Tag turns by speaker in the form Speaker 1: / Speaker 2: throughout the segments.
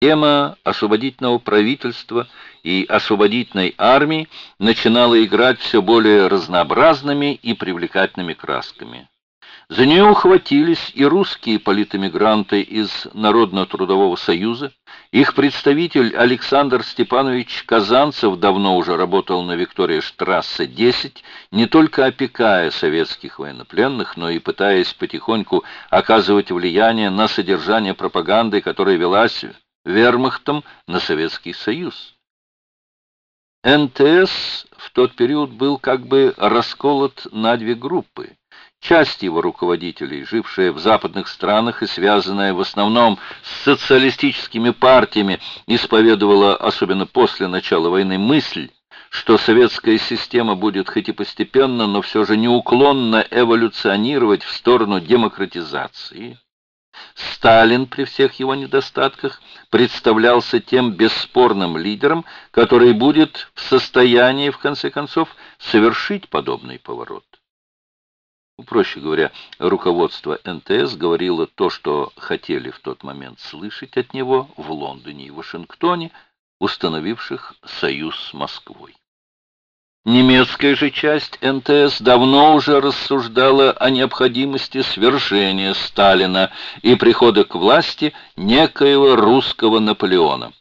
Speaker 1: Тема освободительного правительства и освободительной армии начинала играть все более разнообразными и привлекательными красками. За нее ухватились и русские политэмигранты из Народно-трудового союза. Их представитель Александр Степанович Казанцев давно уже работал на Виктория Штрассе 10, не только опекая советских военнопленных, но и пытаясь потихоньку оказывать влияние на содержание пропаганды, которая велась вермахтом на Советский Союз. НТС в тот период был как бы расколот на две группы. Часть его руководителей, жившая в западных странах и связанная в основном с социалистическими партиями, исповедовала, особенно после начала войны, мысль, что советская система будет хоть и постепенно, но все же неуклонно эволюционировать в сторону демократизации. Сталин при всех его недостатках представлялся тем бесспорным лидером, который будет в состоянии, в конце концов, совершить подобный поворот. Ну, проще говоря, руководство НТС говорило то, что хотели в тот момент слышать от него в Лондоне и Вашингтоне, установивших союз с Москвой. Немецкая же часть НТС давно уже рассуждала о необходимости свержения Сталина и прихода к власти некоего русского Наполеона.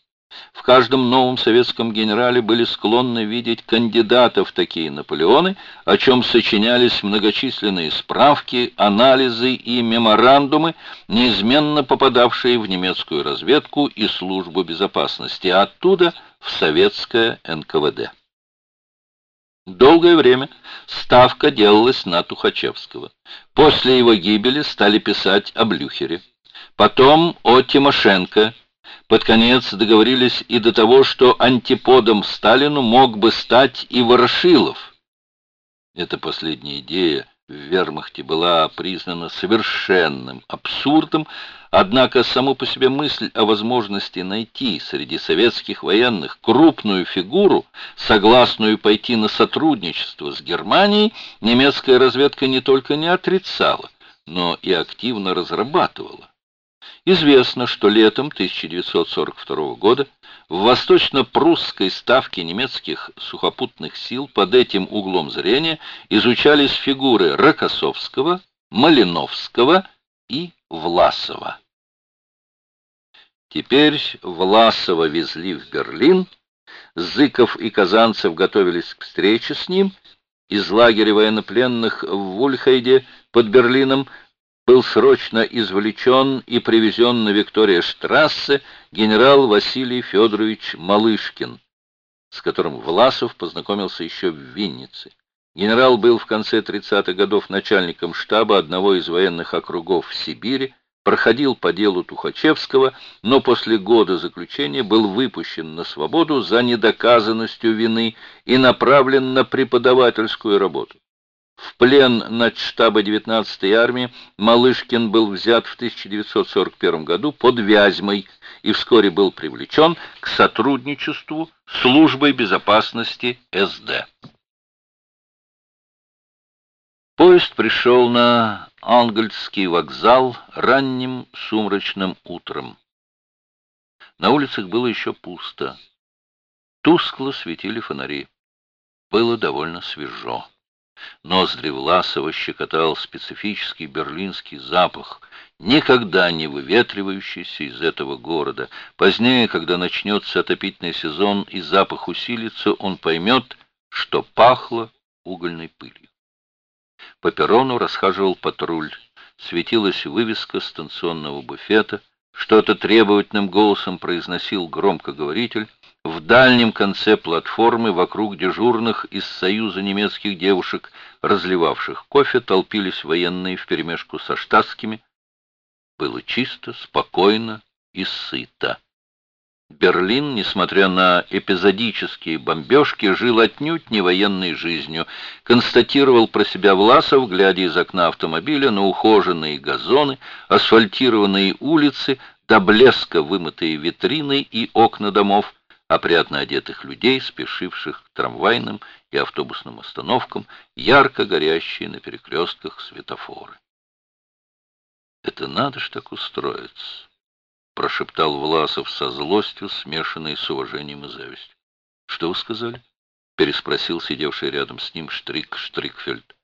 Speaker 1: В каждом новом советском генерале были склонны видеть кандидатов такие Наполеоны, о чем сочинялись многочисленные справки, анализы и меморандумы, неизменно попадавшие в немецкую разведку и службу безопасности, а оттуда в советское НКВД. Долгое время ставка делалась на Тухачевского. После его гибели стали писать о Блюхере. Потом о Тимошенко. Под конец договорились и до того, что антиподом Сталину мог бы стать и Ворошилов. Эта последняя идея в вермахте была признана совершенным абсурдом, однако саму по себе мысль о возможности найти среди советских военных крупную фигуру, согласную пойти на сотрудничество с Германией, немецкая разведка не только не отрицала, но и активно разрабатывала. Известно, что летом 1942 года в восточно-прусской ставке немецких сухопутных сил под этим углом зрения изучались фигуры Рокоссовского, Малиновского и Власова. Теперь Власова везли в Берлин, Зыков и Казанцев готовились к встрече с ним, из лагеря военнопленных в Вульхайде под Берлином был срочно извлечен и привезен на Виктория-штрассе генерал Василий Федорович Малышкин, с которым Власов познакомился еще в Виннице. Генерал был в конце 30-х годов начальником штаба одного из военных округов в Сибири, проходил по делу Тухачевского, но после года заключения был выпущен на свободу за недоказанностью вины и направлен на преподавательскую работу. В плен на штаба 19-й армии Малышкин был взят в 1941 году под Вязьмой и вскоре был привлечен к сотрудничеству службой безопасности СД. Поезд пришел на Ангельский вокзал ранним сумрачным утром. На улицах было еще пусто. Тускло светили фонари. Было довольно свежо. Ноздри Власова щекотал специфический берлинский запах, никогда не выветривающийся из этого города. Позднее, когда начнется отопительный сезон и запах усилится, он поймет, что пахло угольной пылью. По перрону расхаживал патруль. Светилась вывеска станционного буфета. Что-то требовательным голосом произносил громкоговоритель. В дальнем конце платформы, вокруг дежурных из Союза немецких девушек, разливавших кофе, толпились военные вперемешку со штатскими. Было чисто, спокойно и сыто. Берлин, несмотря на эпизодические бомбежки, жил отнюдь не военной жизнью, констатировал про себя Власов, глядя из окна автомобиля на ухоженные газоны, асфальтированные улицы, до блеска вымытые витрины и окна домов, опрятно одетых людей, спешивших к трамвайным и автобусным остановкам, ярко горящие на перекрестках светофоры. Это надо ж так устроиться. прошептал Власов со злостью, смешанной с уважением и завистью. «Что вы сказали?» — переспросил сидевший рядом с ним Штрик Штрикфельд.